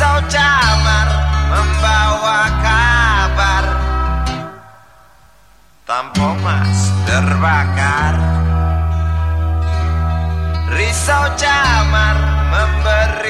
Pisau camar membawa kabar. Tampo mas terbakar. Risau camar memberi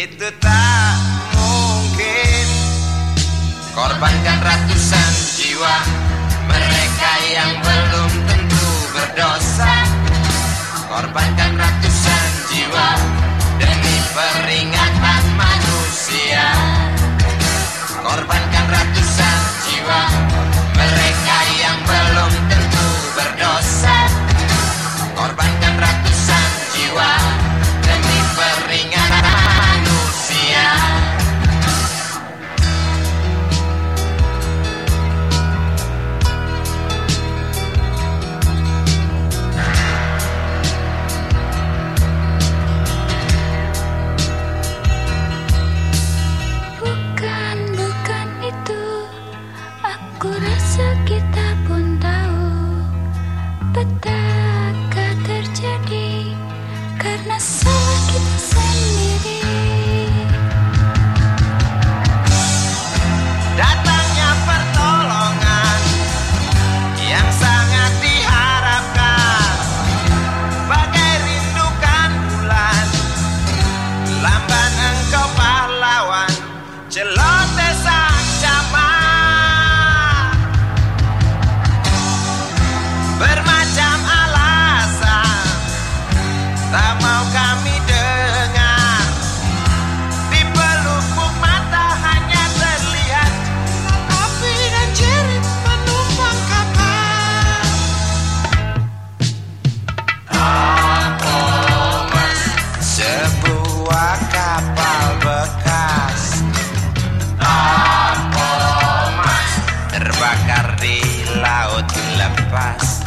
itu tak mungkin. Korbankan ratusan jiwa mereka yang belum tentu berdosa. Korbankan ratusan jiwa demi pering that. la haute la paz.